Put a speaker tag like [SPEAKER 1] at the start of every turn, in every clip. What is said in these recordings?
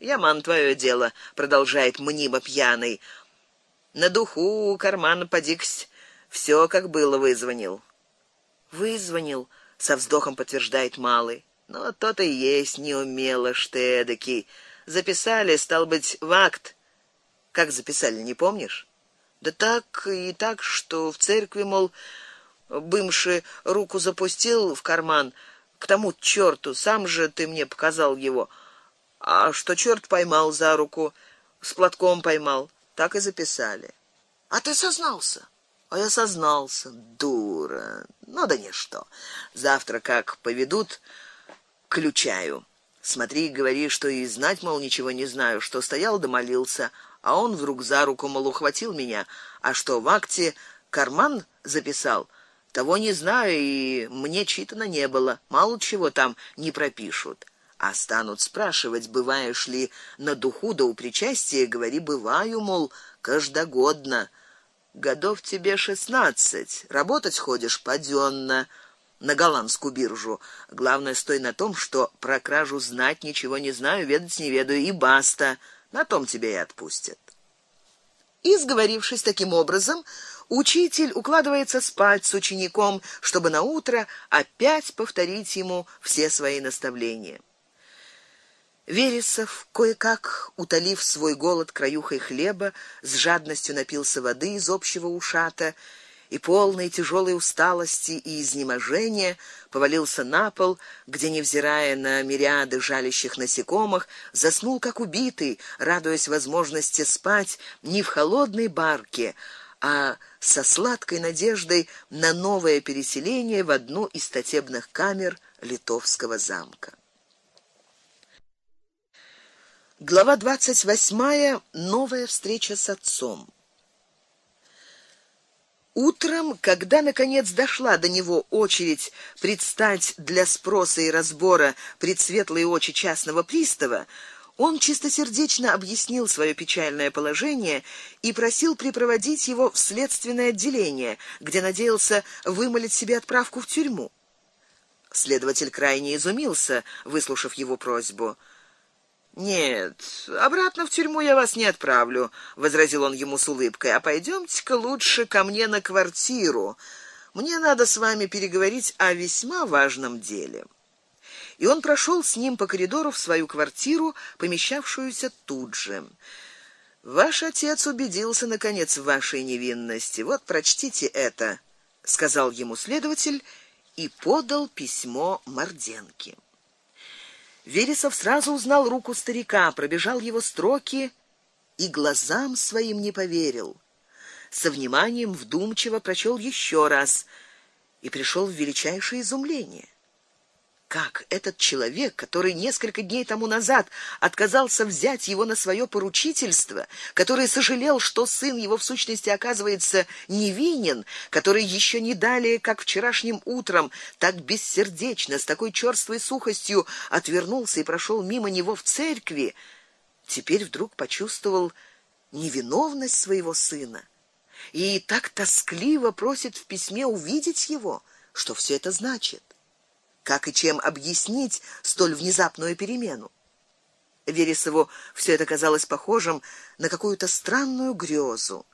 [SPEAKER 1] Яман твое дело, продолжает мнимо пьяный. На духу у кармана подиксь, все как было вызвонил. Вызвонил, со вздохом подтверждает малый. Но то-то и есть неумело штедки. Записали, стал быть, в акт. Как записали, не помнишь? Да так и так, что в церкви, мол, бывший руку запустил в карман к тому чёрту, сам же ты мне показал его. А что чёрт поймал за руку, с платком поймал, так и записали. А ты сознался? А я сознался, дура. Ну да ничто. Завтра как поведут, ключаю. Смотри, говори, что и знать мол ничего не знаю, что стоял да молился, а он вдруг за руку мол ухватил меня, а что в акте карман записал. Того не знаю и мне читано не было. Мало чего там не пропишут. А станут спрашивать, бываешь ли на духу да у причастия, говори бываю, мол, каждогодно. Годов тебе шестнадцать, работать ходишь падённо на голландскую биржу. Главное стой на том, что про кражу знать ничего не знаю, ведать не ведаю и баста. На том тебя и отпустят. И сговорившись таким образом, учитель укладывается спать с учеником, чтобы на утро опять повторить ему все свои наставления. Вересов, кое-как утолив свой голод краюхой хлеба, с жадностью напился воды из общего ушата и полной тяжелой усталости и изнеможения повалился на пол, где невзирая на мириады жалящих насекомых, заснул как убитый, радуясь возможности спать не в холодной барке, а со сладкой надеждой на новое переселение в одну из статебных камер Литовского замка. Глава двадцать восьмая. Новая встреча с отцом. Утром, когда наконец дошла до него очередь предстать для спроса и разбора пред светлые очи частного пристава, он чистосердечно объяснил свое печальное положение и просил припроводить его в следственное отделение, где надеялся вымолить себе отправку в тюрьму. Следователь крайне изумился, выслушав его просьбу. Нет, обратно в тюрьму я вас не отправлю, возразил он ему с улыбкой. А пойдёмте-ка лучше ко мне на квартиру. Мне надо с вами переговорить о весьма важном деле. И он прошел с ним по коридору в свою квартиру, помещавшуюся тут же. Ваш отец убедился наконец в вашей невинности. Вот прочтите это, сказал ему следователь и подал письмо Морденке. Вересов сразу узнал руку старика, пробежал его строки и глазам своим не поверил. Со вниманием вдумчиво прочел еще раз и пришел в величайшее изумление как этот человек, который несколько дней тому назад отказался взять его на свое поручительство, который сожалел, что сын его в сущности оказывается невинен, который еще не далее, как вчерашним утром, так бессердечно, с такой черствой сухостью отвернулся и прошел мимо него в церкви, теперь вдруг почувствовал невиновность своего сына и так тоскливо просит в письме увидеть его, что все это значит. Как и чем объяснить столь внезапную перемену? Вересову все это казалось похожим на какую-то странную грезу.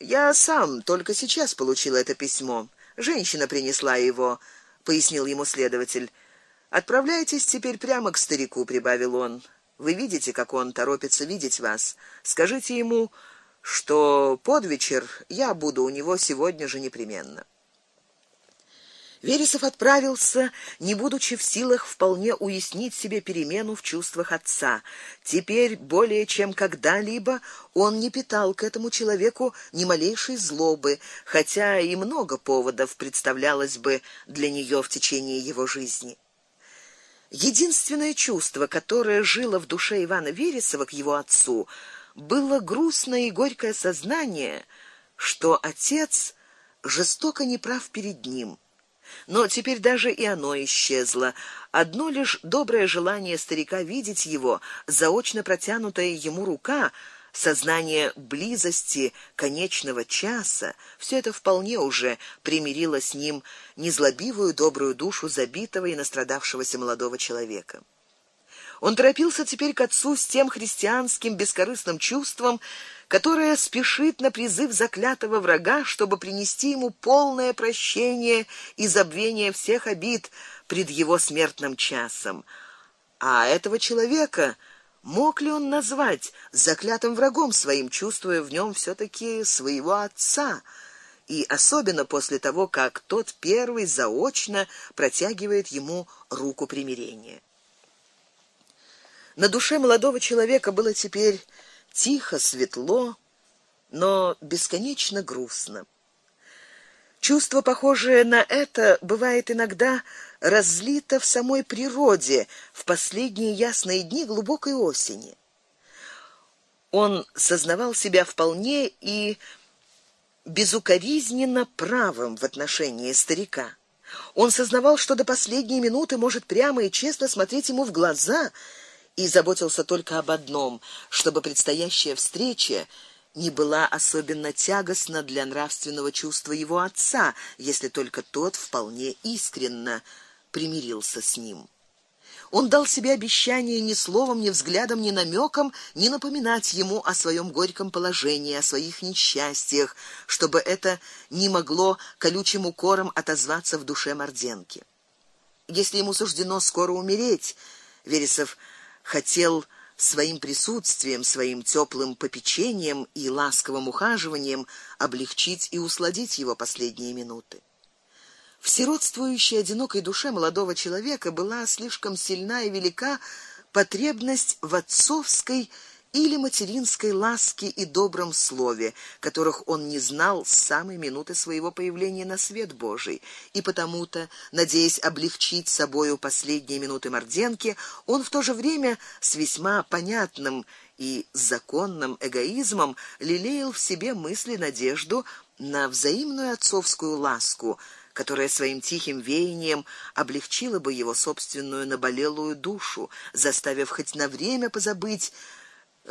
[SPEAKER 1] Я сам только сейчас получил это письмо. Женщина принесла его, пояснил ему следователь. Отправляйтесь теперь прямо к старику, прибавил он. Вы видите, как он торопится видеть вас. Скажите ему, что под вечер я буду у него сегодня же непременно. Вересов отправился, не будучи в силах вполне уяснить себе перемену в чувствах отца. Теперь более чем когда-либо он не питал к этому человеку ни малейшей злобы, хотя и много поводов представлялось бы для нее в течение его жизни. Единственное чувство, которое жило в душе Ивана Вересова к его отцу, было грустное и горькое сознание, что отец жестоко неправ перед ним но теперь даже и оно исчезло. Одно лишь доброе желание старика видеть его, заочно протянутая ему рука, сознание близости конечного часа, все это вполне уже примирило с ним незлобивую добрую душу забитого и настрадавшегося молодого человека. Он торопился теперь к отцу с тем христианским бескорыстным чувством, которое спешит на призыв заклятого врага, чтобы принести ему полное прощение и забвение всех обид пред его смертным часом. А этого человека мог ли он назвать заклятым врагом своим, чувствуя в нем все таки своего отца? и особенно после того, как тот первый заочно протягивает ему руку примирения. На душе молодого человека было теперь тихо, светло, но бесконечно грустно. Чувство, похожее на это, бывает иногда разлито в самой природе в последние ясные дни глубокой осени. Он сознавал себя вполне и безукоризненно правым в отношении старика. Он сознавал, что до последней минуты может прямо и честно смотреть ему в глаза, и заботился только об одном, чтобы предстоящая встреча не была особенно тягостна для нравственного чувства его отца, если только тот вполне искренно примирился с ним. Он дал себе обещание ни словом, ни взглядом, ни намеком не напоминать ему о своем горьком положении, о своих несчастьях, чтобы это не могло колючим укором отозваться в душе Морденки. Если ему суждено скоро умереть, Вересов хотел своим присутствием, своим теплым попечением и ласковым ухаживанием облегчить и усладить его последние минуты. В сиротствующей одинокой душе молодого человека была слишком сильна и велика потребность в отцовской или материнской ласке и добром слове, которых он не знал с самой минуты своего появления на свет Божий, и потому-то, надеясь облегчить собою последние минуты Морденки, он в то же время с весьма понятным и законным эгоизмом лелеял в себе мысли надежду на взаимную отцовскую ласку, которая своим тихим веянием облегчила бы его собственную наболелую душу, заставив хоть на время позабыть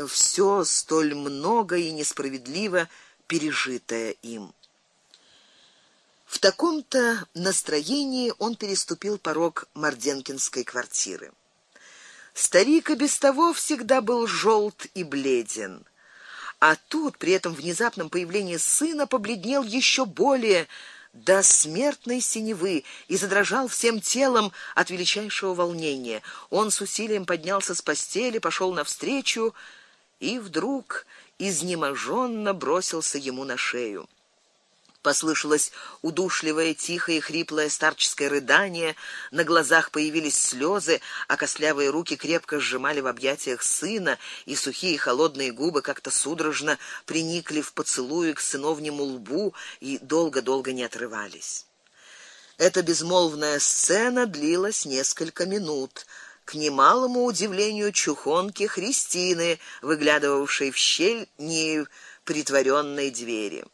[SPEAKER 1] все столь много и несправедливо пережитое им. В таком-то настроении он переступил порог Морденкинской квартиры. Старик и без того всегда был желт и бледен, а тут при этом внезапном появлении сына побледнел еще более, до смертной синевы и задрожал всем телом от величайшего волнения. Он с усилием поднялся с постели, пошел навстречу и вдруг изнеможенно бросился ему на шею. Послышалось удушливое, тихое хриплое старческое рыдание, на глазах появились слезы, а костлявые руки крепко сжимали в объятиях сына, и сухие холодные губы как-то судорожно приникли в поцелуи к сыновнему лбу и долго-долго не отрывались. Эта безмолвная сцена длилась несколько минут, к немалому удивлению чухонки Христины, выглядывавшей в щель не притворенной двери.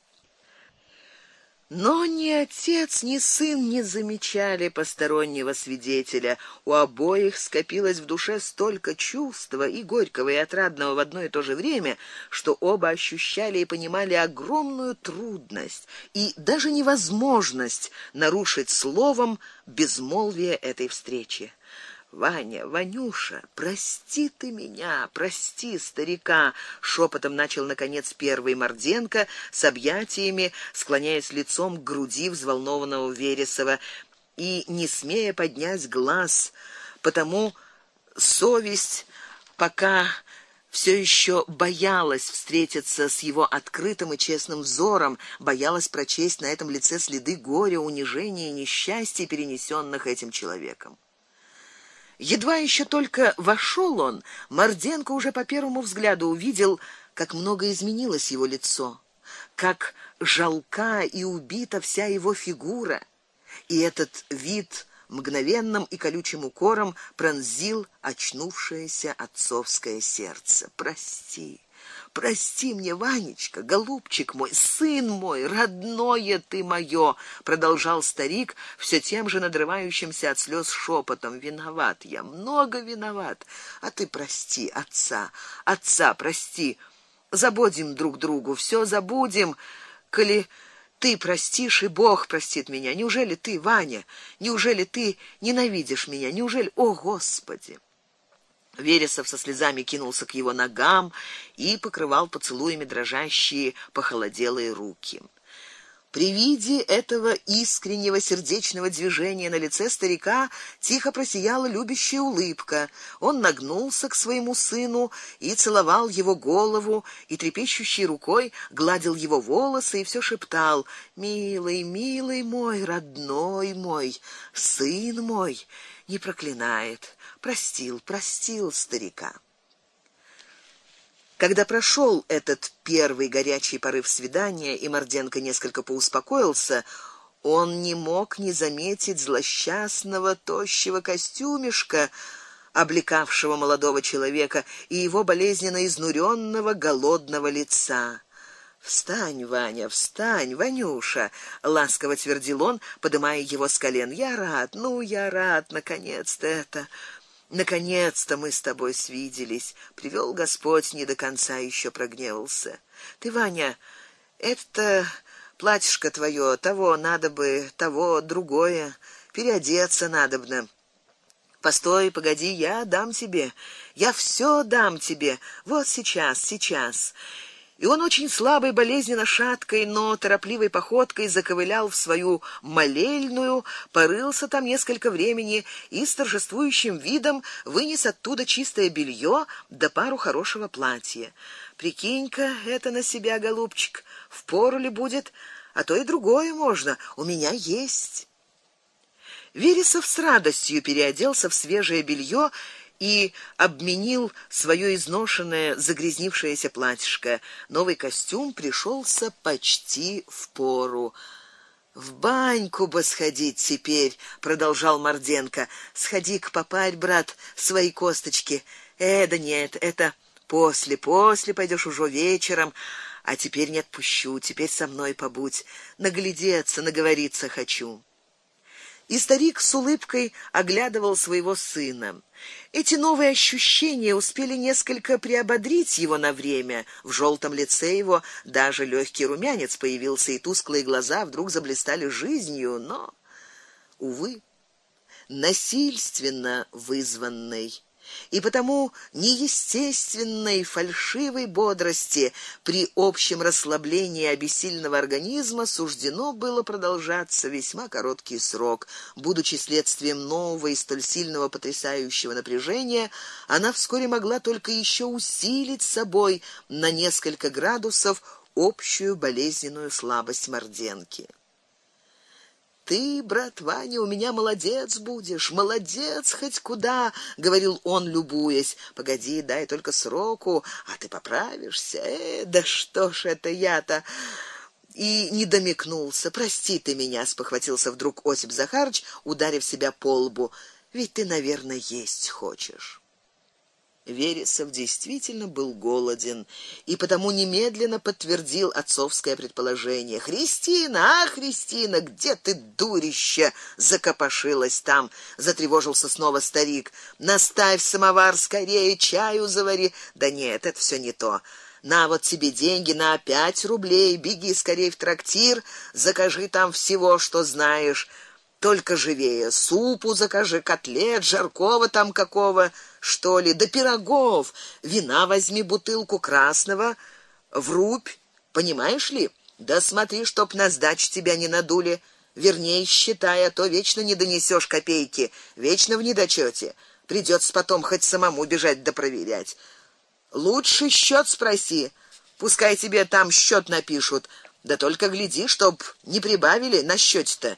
[SPEAKER 1] Но ни отец, ни сын не замечали постороннего свидетеля. У обоих скопилось в душе столько чувства, и горького, и отрадного в одно и то же время, что оба ощущали и понимали огромную трудность и даже невозможность нарушить словом безмолвие этой встречи. Ваня, Ванюша, прости ты меня, прости старика, шепотом начал наконец первый Морденко с объятиями, склоняясь лицом к груди взволнованного Вересова и не смея поднять глаз, потому совесть пока все еще боялась встретиться с его открытым и честным взором, боялась прочесть на этом лице следы горя, унижения и несчастья, перенесенных этим человеком. Едва еще только вошел он, Морденко уже по первому взгляду увидел, как много изменилось его лицо, как жалка и убита вся его фигура. И этот вид мгновенным и колючим укором пронзил очнувшееся отцовское сердце. Прости, Прости мне, Ванечка, голубчик мой, сын мой, родное ты моё, продолжал старик все тем же надрывающимся от слез шепотом. Виноват я, много виноват. А ты прости отца, отца прости. Забудем друг другу, все забудем, коли ты простишь, и Бог простит меня. Неужели ты, Ваня, неужели ты ненавидишь меня? Неужели, о, Господи? Вересов со слезами кинулся к его ногам и покрывал поцелуями дрожащие, похолоделые руки. При виде этого искреннего сердечного движения на лице старика тихо просияла любящая улыбка. Он нагнулся к своему сыну и целовал его голову, и трепещущей рукой гладил его волосы и все шептал: "Милый, милый мой, родной мой, сын мой, не проклинает, простил, простил старика". Когда прошел этот первый горячий порыв свидания, и Морденко несколько поуспокоился, он не мог не заметить злосчастного тощего костюмишка, облекавшего молодого человека, и его болезненно изнуренного голодного лица. Встань, Ваня, встань, Ванюша, ласково твердил он, поднимая его с колен. Я рад, ну я рад наконец-то это. Наконец-то мы с тобой свиделись. Привел Господь, не до конца еще прогневался. Ты, Ваня, это платьишко твое, того надо бы, того другое, переодеться надобно. Постой, погоди, я дам тебе. Я все дам тебе. Вот сейчас, сейчас и он очень слабой, болезненно шаткой, но торопливой походкой заковылял в свою молельную, порылся там несколько времени и с торжествующим видом вынес оттуда чистое белье да пару хорошего платья. Прикинь-ка это на себя, голубчик, в пору ли будет, а то и другое можно, у меня есть. Вересов с радостью переоделся в свежее белье и обменил свое изношенное, загрязнившееся платьишко. Новый костюм пришелся почти в пору. В баньку бы сходить теперь, продолжал Морденко. Сходи к попарь, брат, свои косточки. Э, да нет, это после, после пойдешь уже вечером. А теперь не отпущу, теперь со мной побудь. Наглядеться, наговориться хочу. И старик с улыбкой оглядывал своего сына. Эти новые ощущения успели несколько приободрить его на время. В желтом лице его даже легкий румянец появился, и тусклые глаза вдруг заблестели жизнью, но увы, насильственно вызванной и потому неестественной фальшивой бодрости при общем расслаблении обессиленного организма суждено было продолжаться весьма короткий срок. Будучи следствием нового и столь сильного потрясающего напряжения, она вскоре могла только еще усилить собой на несколько градусов общую болезненную слабость Морденки. Ты, брат Ваня, у меня молодец будешь, молодец хоть куда, говорил он, любуясь. Погоди, дай только сроку, а ты поправишься. Э, да что ж это я-то и не домикнулся. Прости ты меня, спохватился вдруг Осип Захарыч, ударив себя по лбу. Ведь ты, наверное, есть хочешь. Вересов действительно был голоден и потому немедленно подтвердил отцовское предположение. Христина, а Христина, где ты, дурище, закопошилась там? затревожился снова старик. Наставь самовар скорее, чаю завари. Да нет, это все не то. На вот тебе деньги на пять рублей, беги скорее в трактир, закажи там всего, что знаешь. Только живее, супу закажи, котлет, жаркого там какого что ли, до пирогов. Вина возьми бутылку красного в рубь, понимаешь ли? Да смотри, чтоб на сдач тебя не надули. Вернее, считай, а то вечно не донесешь копейки, вечно в недочёте. Придётся потом хоть самому бежать да проверять. Лучше счёт спроси. Пускай тебе там счёт напишут. Да только гляди, чтоб не прибавили на счёте-то.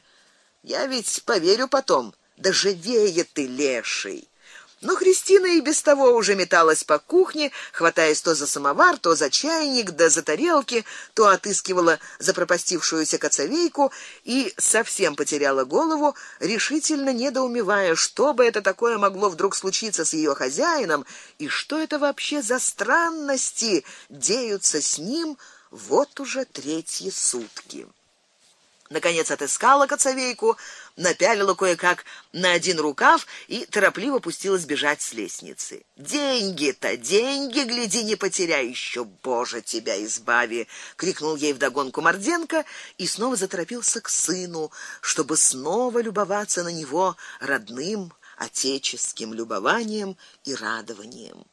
[SPEAKER 1] Я ведь поверю потом. Да живее ты, леший. Но Христина и без того уже металась по кухне, хватаясь то за самовар, то за чайник, да за тарелки, то отыскивала запропастившуюся коцовейку и совсем потеряла голову, решительно недоумевая, что бы это такое могло вдруг случиться с ее хозяином и что это вообще за странности деются с ним вот уже третьи сутки. Наконец отыскала коцовейку, напялила кое-как на один рукав и торопливо пустилась бежать с лестницы. Деньги-то, деньги, гляди, не потеряй еще, Боже, тебя избави, крикнул ей вдогонку Морденко и снова заторопился к сыну, чтобы снова любоваться на него родным отеческим любованием и радованием.